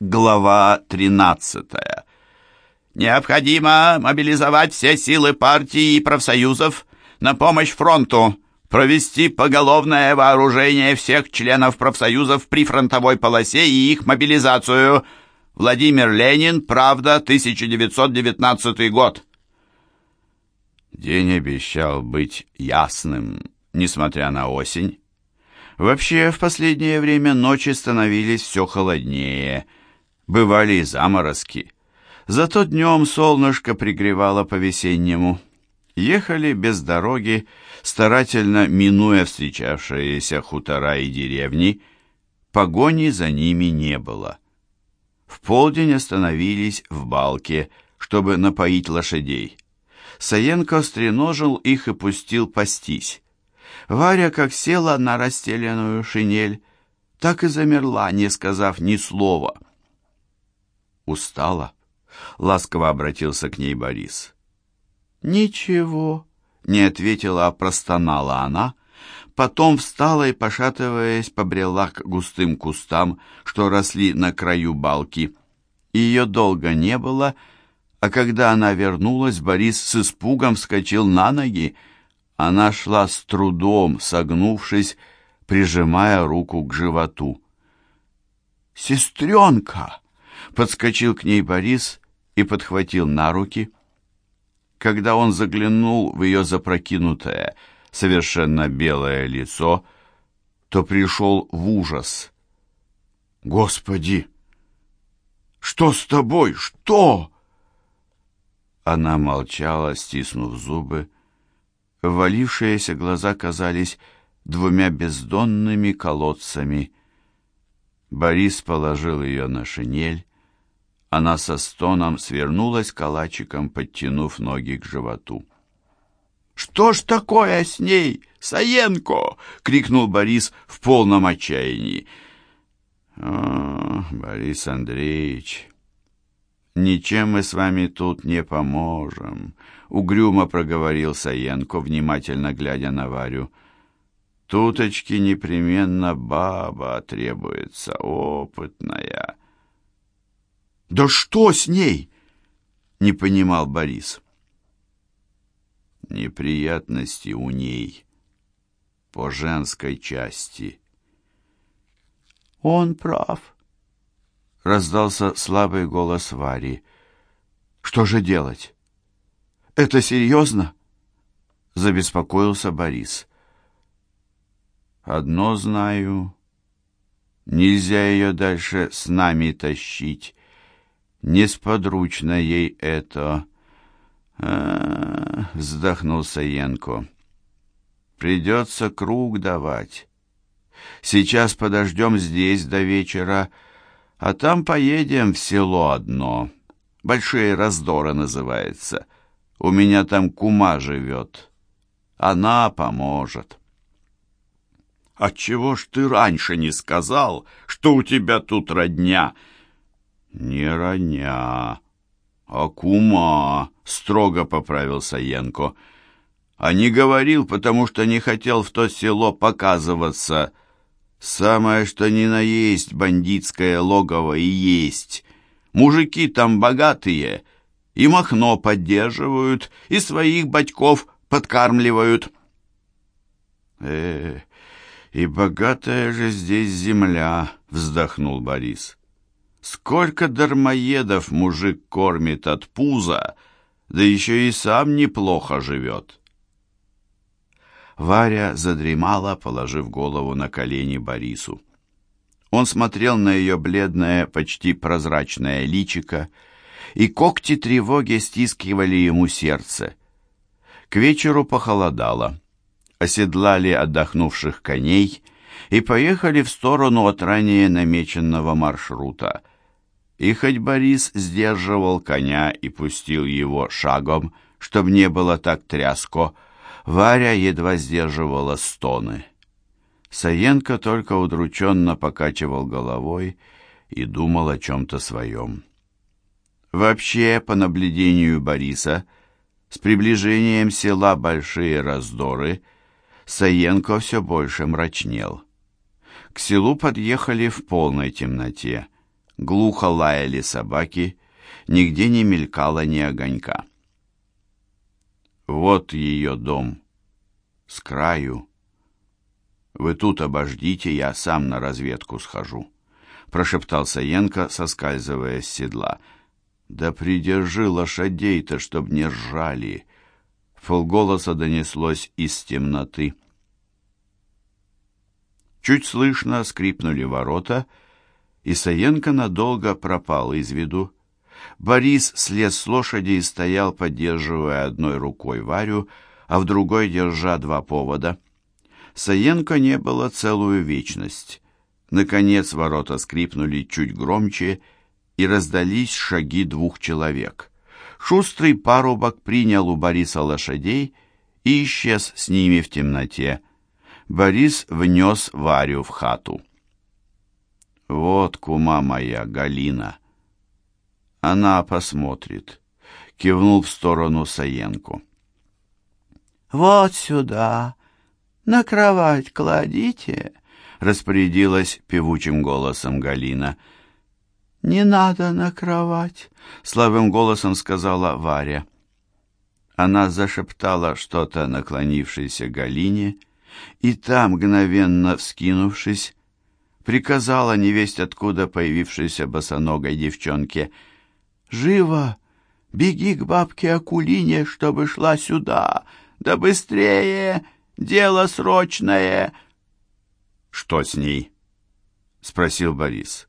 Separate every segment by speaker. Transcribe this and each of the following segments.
Speaker 1: Глава 13. Необходимо мобилизовать все силы партии и профсоюзов на помощь фронту, провести поголовное вооружение всех членов профсоюзов при фронтовой полосе и их мобилизацию. Владимир Ленин, Правда, 1919 год. День обещал быть ясным, несмотря на осень. Вообще, в последнее время ночи становились все холоднее, бывали и заморозки. Зато днем солнышко пригревало по-весеннему. Ехали без дороги, старательно минуя встречавшиеся хутора и деревни, погони за ними не было. В полдень остановились в балке, чтобы напоить лошадей. Саенко стреножил их и пустил пастись. Варя как села на расстеленную шинель, так и замерла, не сказав ни слова. «Устала?» — ласково обратился к ней Борис. «Ничего», — не ответила, а простонала она, потом встала и, пошатываясь, побрела к густым кустам, что росли на краю балки. Ее долго не было, а когда она вернулась, Борис с испугом вскочил на ноги, она шла с трудом, согнувшись, прижимая руку к животу. «Сестренка!» — подскочил к ней Борис и подхватил на руки. Когда он заглянул в ее запрокинутое, совершенно белое лицо, то пришел в ужас. «Господи! Что с тобой? Что?» Она молчала, стиснув зубы, Ввалившиеся глаза казались двумя бездонными колодцами. Борис положил ее на шинель. Она со стоном свернулась калачиком, подтянув ноги к животу. «Что ж такое с ней, Саенко?» — крикнул Борис в полном отчаянии. «О, Борис Андреевич, ничем мы с вами тут не поможем», угрюмо проговорил Саенко, внимательно глядя на Варю. Туточки непременно баба требуется, опытная. Да что с ней? Не понимал Борис. Неприятности у ней по женской части. Он прав. Раздался слабый голос Вари. Что же делать? «Это серьезно?» — забеспокоился Борис. «Одно знаю. Нельзя ее дальше с нами тащить. Несподручно ей это...» а вздохнул Саенко. «Придется круг давать. Сейчас подождем здесь до вечера, а там поедем в село одно. Большие раздоры называется». У меня там кума живет. Она поможет. Отчего ж ты раньше не сказал, что у тебя тут родня? Не родня, а кума, строго поправился Янко. А не говорил, потому что не хотел в то село показываться. Самое что ни на есть бандитское логово и есть. Мужики там богатые — и Махно поддерживают, и своих батьков подкармливают. э и богатая же здесь земля, вздохнул Борис. Сколько дармоедов мужик кормит от пуза, да еще и сам неплохо живет. Варя задремала, положив голову на колени Борису. Он смотрел на ее бледное, почти прозрачное личико, и когти тревоги стискивали ему сердце. К вечеру похолодало. Оседлали отдохнувших коней и поехали в сторону от ранее намеченного маршрута. И хоть Борис сдерживал коня и пустил его шагом, чтобы не было так тряско, Варя едва сдерживала стоны. Саенко только удрученно покачивал головой и думал о чем-то своем. Вообще, по наблюдению Бориса, с приближением села Большие Раздоры Саенко все больше мрачнел. К селу подъехали в полной темноте. Глухо лаяли собаки, нигде не мелькало ни огонька. Вот ее дом, с краю. Вы тут обождите, я сам на разведку схожу, прошептал Саенко, соскальзывая с седла. Да придержи лошадей-то, чтоб не ржали. Полголоса донеслось из темноты. Чуть слышно скрипнули ворота, и Саенко надолго пропал из виду. Борис слез с лошади и стоял, поддерживая одной рукой Варю, а в другой держа два повода. Саенко не было целую вечность. Наконец ворота скрипнули чуть громче, и раздались шаги двух человек. Шустрый парубок принял у Бориса лошадей и исчез с ними в темноте. Борис внес Варю в хату. «Вот кума моя, Галина. Она посмотрит», — кивнул в сторону Саенку.
Speaker 2: «Вот сюда, на кровать кладите», — распорядилась певучим голосом Галина. «Не надо на кровать», — слабым голосом сказала Варя. Она зашептала что-то наклонившейся Галине, — и та, мгновенно вскинувшись, приказала невесть откуда появившейся босоногой девчонке «Живо! Беги к бабке Акулине, чтобы шла сюда! Да быстрее! Дело срочное!»
Speaker 1: «Что с ней?» — спросил Борис.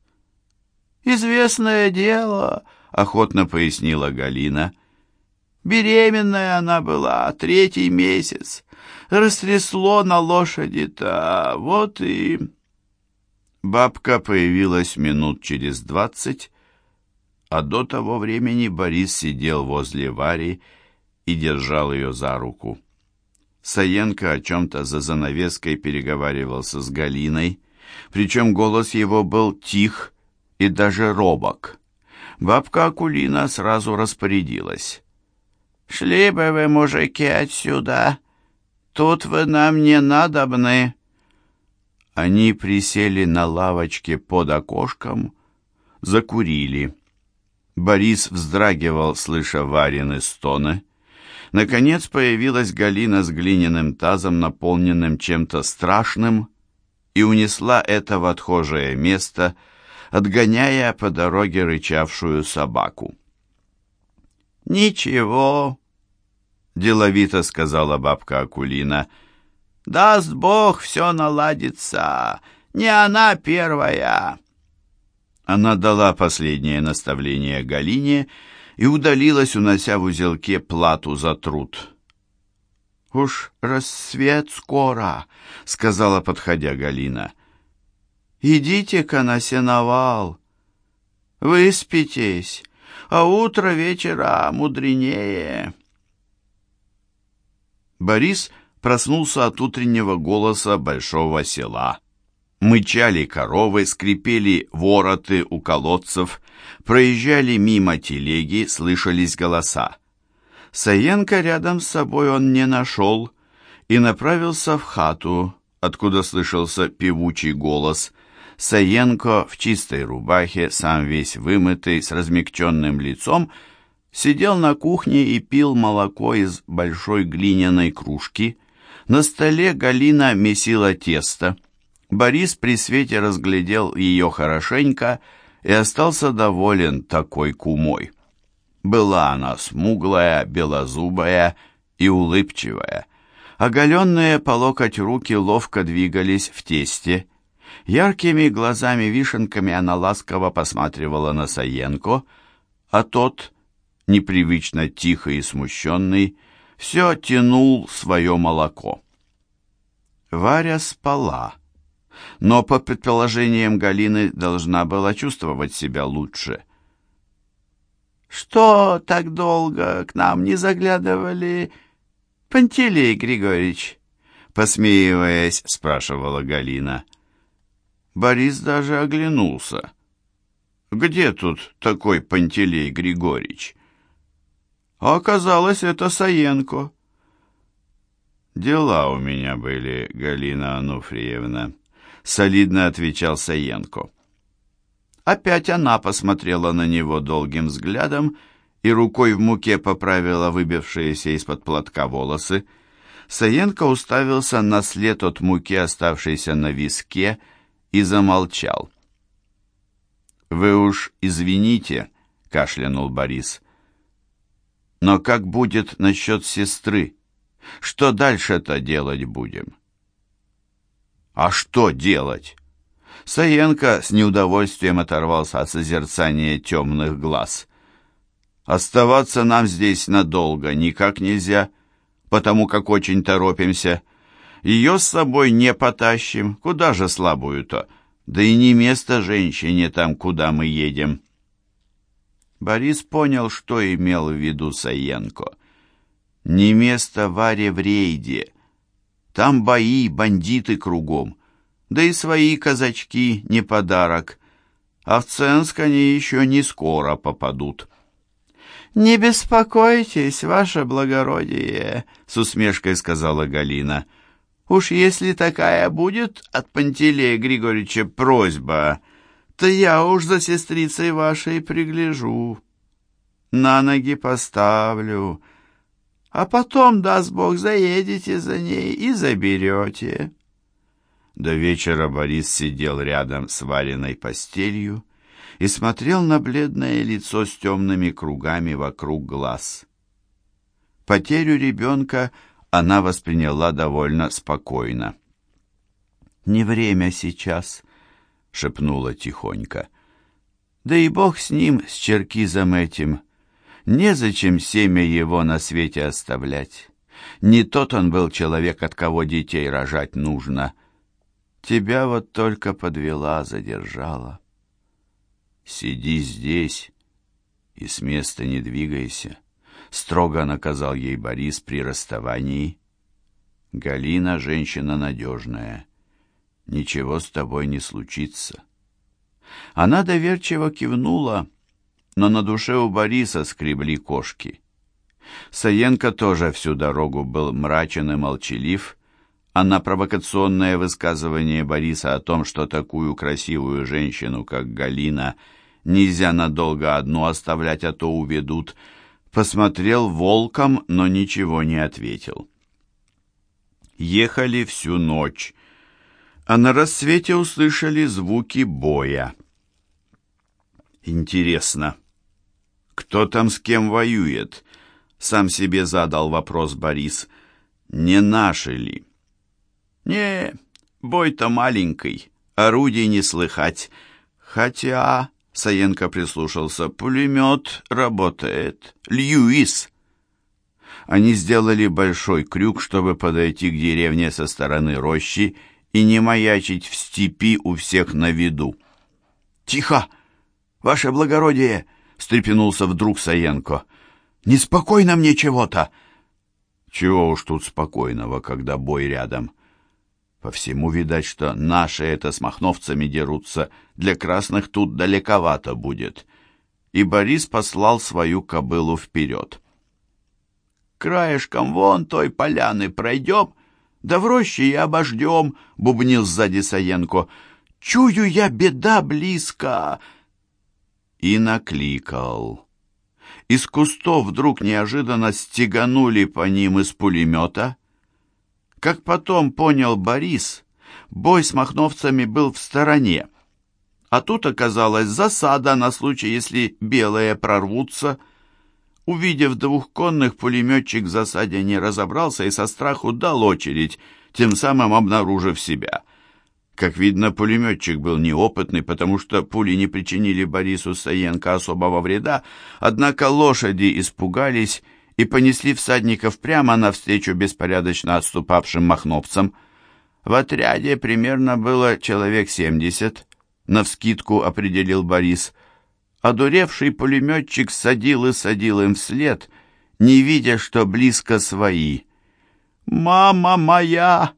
Speaker 2: «Известное дело», — охотно пояснила Галина. «Беременная она была, третий месяц растрясло на лошади-то, вот и...»
Speaker 1: Бабка появилась минут через двадцать, а до того времени Борис сидел возле Вари и держал ее за руку. Саенко о чем-то за занавеской переговаривался с Галиной, причем голос его был тих и даже робок. Бабка Акулина сразу распорядилась.
Speaker 2: «Шли бы вы, мужики, отсюда!» Тут вы нам не надобны».
Speaker 1: Они присели на лавочке под окошком, закурили. Борис вздрагивал, слыша Варины стоны. Наконец появилась Галина с глиняным тазом, наполненным чем-то страшным, и унесла это в отхожее место, отгоняя по дороге рычавшую собаку.
Speaker 2: «Ничего, — деловито сказала бабка Акулина. «Даст Бог, все наладится. Не она первая».
Speaker 1: Она дала последнее наставление Галине и удалилась, унося в узелке плату за труд.
Speaker 2: «Уж рассвет скоро», — сказала, подходя Галина. «Идите-ка на сеновал, выспитесь, а утро вечера мудренее».
Speaker 1: Борис проснулся от утреннего голоса большого села. Мычали коровы, скрипели вороты у колодцев, проезжали мимо телеги, слышались голоса. Саенко рядом с собой он не нашел и направился в хату, откуда слышался певучий голос. Саенко в чистой рубахе, сам весь вымытый, с размягченным лицом, сидел на кухне и пил молоко из большой глиняной кружки. На столе Галина месила тесто. Борис при свете разглядел ее хорошенько и остался доволен такой кумой. Была она смуглая, белозубая и улыбчивая. Оголенные по локоть руки ловко двигались в тесте. Яркими глазами-вишенками она ласково посматривала на Саенко, а тот непривычно тихий и смущенный, все тянул свое молоко. Варя спала, но, по предположениям Галины, должна была чувствовать себя лучше.
Speaker 2: «Что так долго к нам не заглядывали, Пантелей Григорьевич?» Посмеиваясь, спрашивала Галина.
Speaker 1: Борис даже оглянулся. «Где тут такой Пантелей Григорьевич?»
Speaker 2: А оказалось, это Саенко.
Speaker 1: «Дела у меня были, Галина Ануфриевна», — солидно отвечал Саенко. Опять она посмотрела на него долгим взглядом и рукой в муке поправила выбившиеся из-под платка волосы. Саенко уставился на след от муки, оставшейся на виске, и замолчал. «Вы уж извините», — кашлянул Борис. «Но как будет насчет сестры? Что дальше-то делать будем?» «А что делать?» Саенко с неудовольствием оторвался от созерцания темных глаз. «Оставаться нам здесь надолго никак нельзя, потому как очень торопимся. Ее с собой не потащим, куда же слабую-то? Да и не место женщине там, куда мы едем». Борис понял, что имел в виду Саенко. «Не место Варе в рейде. Там бои, бандиты кругом да и свои казачки не подарок, а в Ценск они еще не скоро попадут. «Не беспокойтесь, ваше благородие», — с усмешкой сказала Галина. «Уж если такая будет от Пантелея Григорьевича просьба, то я уж за сестрицей вашей пригляжу, на ноги поставлю, а потом, даст Бог, заедете за ней и заберете». До вечера Борис сидел рядом с вареной постелью и смотрел на бледное лицо с темными кругами вокруг глаз. Потерю ребенка она восприняла довольно спокойно. «Не время сейчас», — шепнула тихонько. «Да и бог с ним, с черкизом этим. Незачем семя его на свете оставлять. Не тот он был человек, от кого детей рожать нужно». Тебя вот только подвела, задержала. Сиди здесь и с места не двигайся, строго наказал ей Борис при расставании. Галина женщина надежная, ничего с тобой не случится. Она доверчиво кивнула, но на душе у Бориса скребли кошки. Саенко тоже всю дорогу был мрачен и молчалив, а на провокационное высказывание Бориса о том, что такую красивую женщину, как Галина, нельзя надолго одну оставлять, а то уведут, посмотрел волком, но ничего не ответил. Ехали всю ночь, а на рассвете услышали звуки боя. Интересно, кто там с кем воюет? Сам себе задал вопрос Борис. Не наши ли? «Не, бой-то маленький, орудий не слыхать. Хотя...» — Саенко прислушался. «Пулемет работает. Льюис!» Они сделали большой крюк, чтобы подойти к деревне со стороны рощи и не маячить в степи у всех на виду. «Тихо! Ваше благородие!» — встрепенулся вдруг Саенко. «Неспокойно мне чего-то!» «Чего уж тут спокойного, когда бой рядом?» По всему видать, что наши это с махновцами дерутся, для красных тут далековато будет. И Борис послал свою кобылу вперед. «Краешком вон той поляны пройдем, да в роще и обождем», — бубнил сзади Саенко. «Чую я, беда близко!» И накликал. Из кустов вдруг неожиданно стеганули по ним из пулемета — как потом понял Борис, бой с махновцами был в стороне, а тут оказалась засада на случай, если белые прорвутся. Увидев двухконных, пулеметчик в засаде не разобрался и со страху дал очередь, тем самым обнаружив себя. Как видно, пулеметчик был неопытный, потому что пули не причинили Борису Саенко особого вреда, однако лошади испугались и понесли всадников прямо навстречу беспорядочно отступавшим махновцам. В отряде примерно было человек семьдесят, навскидку определил Борис. Одуревший пулеметчик садил и садил им вслед, не видя, что близко свои. «Мама моя!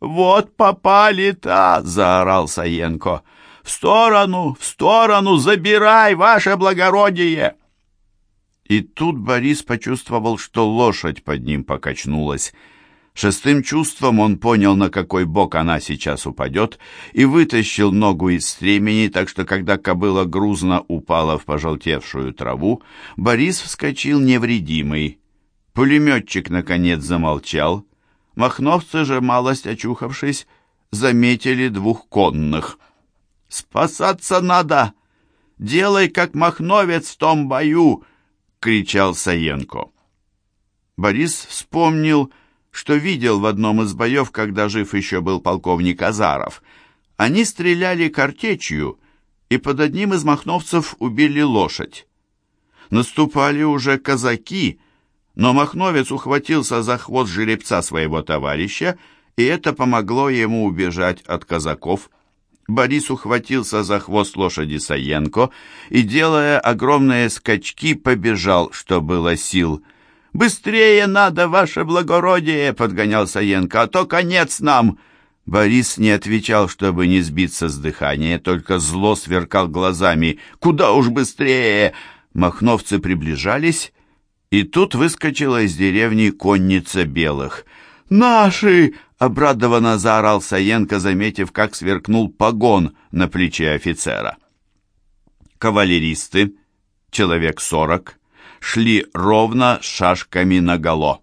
Speaker 1: Вот попали-то!» — заорал Саенко. «В сторону, в сторону, забирай, ваше благородие!» И тут Борис почувствовал, что лошадь под ним покачнулась. Шестым чувством он понял, на какой бок она сейчас упадет, и вытащил ногу из стремени, так что когда кобыла грузно упала в пожелтевшую траву, Борис вскочил невредимый. Пулеметчик, наконец, замолчал. Махновцы же, малость очухавшись, заметили двух конных. «Спасаться надо! Делай, как махновец в том бою!» — кричал Саенко. Борис вспомнил, что видел в одном из боев, когда жив еще был полковник Азаров. Они стреляли картечью, и под одним из махновцев убили лошадь. Наступали уже казаки, но махновец ухватился за хвост жеребца своего товарища, и это помогло ему убежать от казаков. Борис ухватился за хвост лошади Саенко и, делая огромные скачки, побежал, что было сил – «Быстрее надо, ваше благородие!» — подгонял Саенко. «А то конец нам!» Борис не отвечал, чтобы не сбиться с дыхания, только зло сверкал глазами. «Куда уж быстрее!» Махновцы приближались, и тут выскочила из деревни конница белых. «Наши!» — обрадованно заорал Саенко, заметив, как сверкнул погон на плече офицера. Кавалеристы, человек сорок, шли ровно с шашками наголо.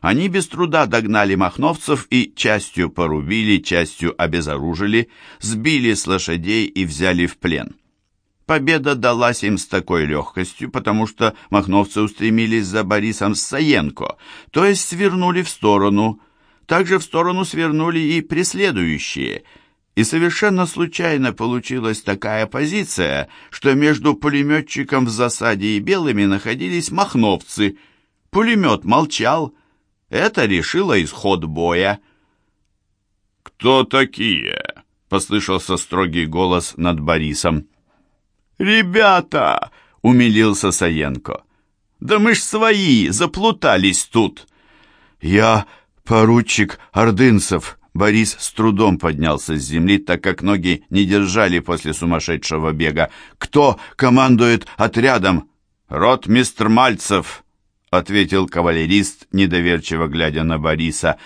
Speaker 1: Они без труда догнали махновцев и частью порубили, частью обезоружили, сбили с лошадей и взяли в плен. Победа далась им с такой легкостью, потому что махновцы устремились за Борисом Саенко, то есть свернули в сторону. Также в сторону свернули и преследующие – и совершенно случайно получилась такая позиция, что между пулеметчиком в засаде и белыми находились махновцы. Пулемет молчал. Это решило исход боя.
Speaker 3: «Кто такие?» — послышался строгий голос над Борисом.
Speaker 1: «Ребята!» — умилился Саенко. «Да мы ж свои, заплутались тут!» «Я поручик Ордынцев», Борис с трудом поднялся с земли, так как ноги не держали после сумасшедшего бега. «Кто командует отрядом?»
Speaker 3: «Ротмистр Мальцев», —
Speaker 1: ответил кавалерист, недоверчиво глядя на Бориса.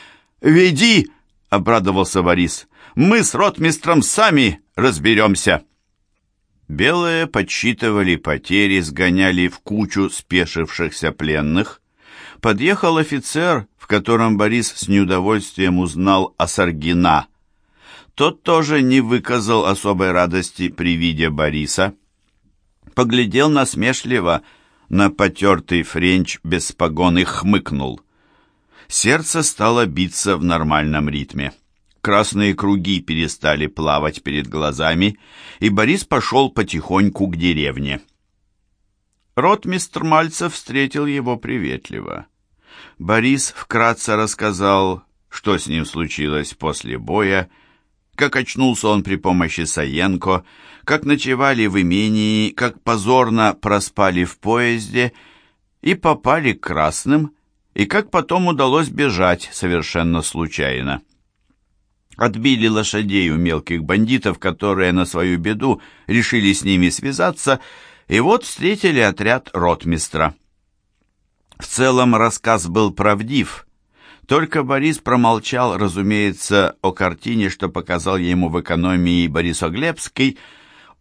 Speaker 1: «Веди!» — обрадовался Борис. «Мы с ротмистром сами разберемся!» Белые подсчитывали потери, сгоняли в кучу спешившихся пленных. Подъехал офицер, в котором Борис с неудовольствием узнал Осоргина. Тот тоже не выказал особой радости при виде Бориса. Поглядел насмешливо на потертый френч без погон и хмыкнул. Сердце стало биться в нормальном ритме. Красные круги перестали плавать перед глазами, и Борис пошел потихоньку к деревне. Ротмистр Мальцев встретил его приветливо. Борис вкратце рассказал, что с ним случилось после боя, как очнулся он при помощи Саенко, как ночевали в имении, как позорно проспали в поезде и попали к красным, и как потом удалось бежать совершенно случайно. Отбили лошадей у мелких бандитов, которые на свою беду решили с ними связаться, и вот встретили отряд ротмистра. В целом рассказ был правдив, только Борис промолчал, разумеется, о картине, что показал ему в экономии Борисоглебский,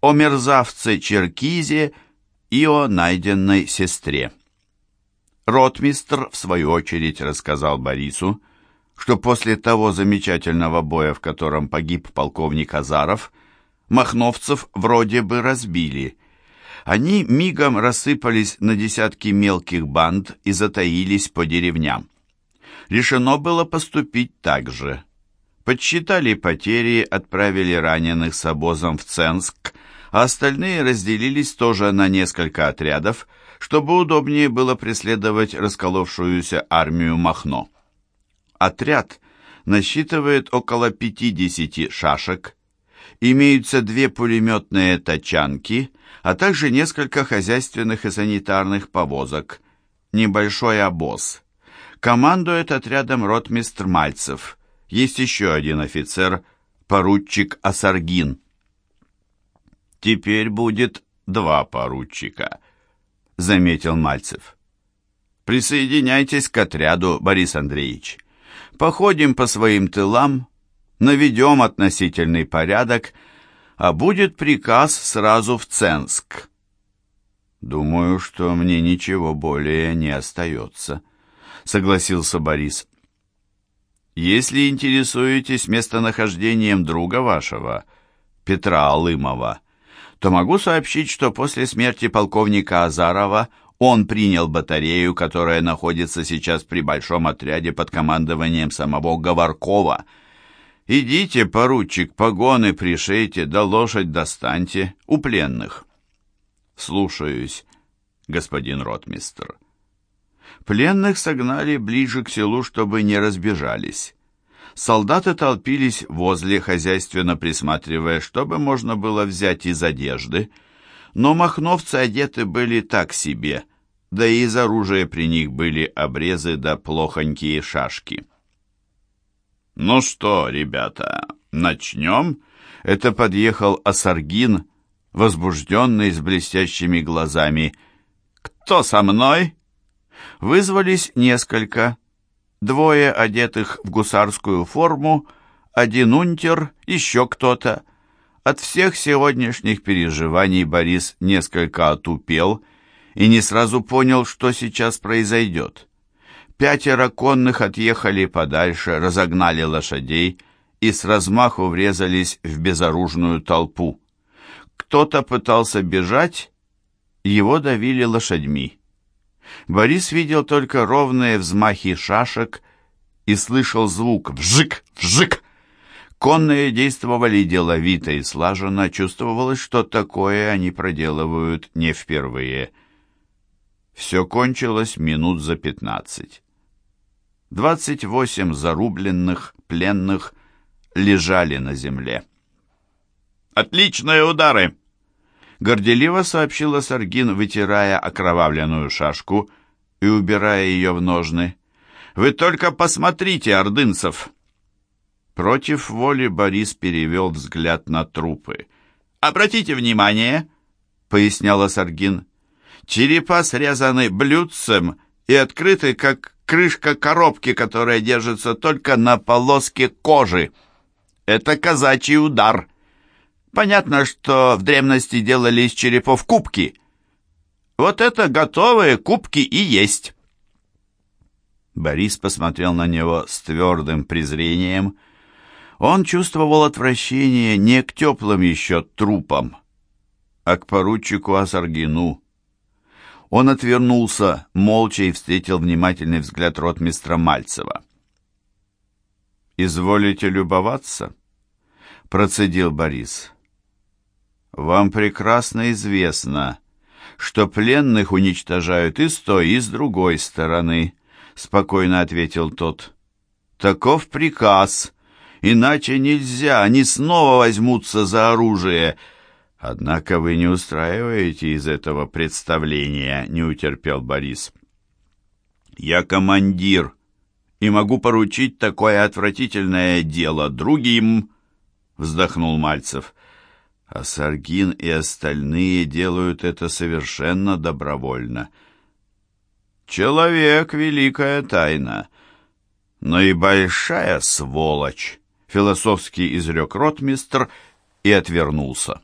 Speaker 1: о мерзавце Черкизе и о найденной сестре. Ротмистр, в свою очередь, рассказал Борису, что после того замечательного боя, в котором погиб полковник Азаров, махновцев вроде бы разбили – они мигом рассыпались на десятки мелких банд и затаились по деревням. Решено было поступить так же. Подсчитали потери, отправили раненых с обозом в Ценск, а остальные разделились тоже на несколько отрядов, чтобы удобнее было преследовать расколовшуюся армию Махно. Отряд насчитывает около 50 шашек, имеются две пулеметные тачанки, а также несколько хозяйственных и санитарных повозок, небольшой обоз. Командует отрядом ротмистр Мальцев. Есть еще один офицер, поручик Асаргин. «Теперь будет два поручика», — заметил Мальцев. «Присоединяйтесь к отряду, Борис Андреевич. Походим по своим тылам, наведем относительный порядок, а будет приказ сразу в Ценск. Думаю, что мне ничего более не остается, согласился Борис. Если интересуетесь местонахождением друга вашего, Петра Алымова, то могу сообщить, что после смерти полковника Азарова он принял батарею, которая находится сейчас при большом отряде под командованием самого Говоркова. Идите, поручик, погоны пришейте, да лошадь достаньте у пленных. Слушаюсь, господин ротмистр. Пленных согнали ближе к селу, чтобы не разбежались. Солдаты толпились возле, хозяйственно присматривая, чтобы можно было взять из одежды, но махновцы одеты были так себе, да и из оружия при них были обрезы да плохонькие шашки. «Ну что, ребята, начнем?» Это подъехал Асаргин, возбужденный, с блестящими глазами. «Кто со мной?» Вызвались несколько. Двое одетых в гусарскую форму, один унтер, еще кто-то. От всех сегодняшних переживаний Борис несколько отупел и не сразу понял, что сейчас произойдет. Пятеро конных отъехали подальше, разогнали лошадей и с размаху врезались в безоружную толпу. Кто-то пытался бежать, его давили лошадьми. Борис видел только ровные взмахи шашек и слышал звук «вжик, вжик». Конные действовали деловито и слаженно, чувствовалось, что такое они проделывают не впервые. Все кончилось минут за пятнадцать. Двадцать восемь зарубленных, пленных лежали на земле.
Speaker 3: «Отличные удары!»
Speaker 1: Горделиво сообщила Саргин, вытирая окровавленную шашку и убирая ее в ножны. «Вы только посмотрите, ордынцев!» Против воли Борис перевел взгляд на трупы. «Обратите внимание!» — поясняла Саргин. «Черепа срезаны блюдцем и открыты, как крышка коробки, которая держится только на полоске кожи. Это казачий удар!» Понятно, что в древности делали из черепов кубки. Вот это готовые кубки и есть. Борис посмотрел на него с твердым презрением. Он чувствовал отвращение не к теплым еще трупам, а к поручику Асаргину. Он отвернулся, молча и встретил внимательный взгляд ротмистра Мальцева. «Изволите любоваться?» — процедил Борис. «Вам прекрасно известно, что пленных уничтожают и с той, и с другой стороны», — спокойно ответил тот. «Таков приказ, иначе нельзя, они снова возьмутся за оружие». «Однако вы не устраиваете из этого представления», — не утерпел Борис. «Я командир и могу поручить такое отвратительное дело другим», — вздохнул Мальцев а Саргин и остальные делают это совершенно добровольно. Человек — великая тайна, но и большая сволочь, философски изрек ротмистр и отвернулся.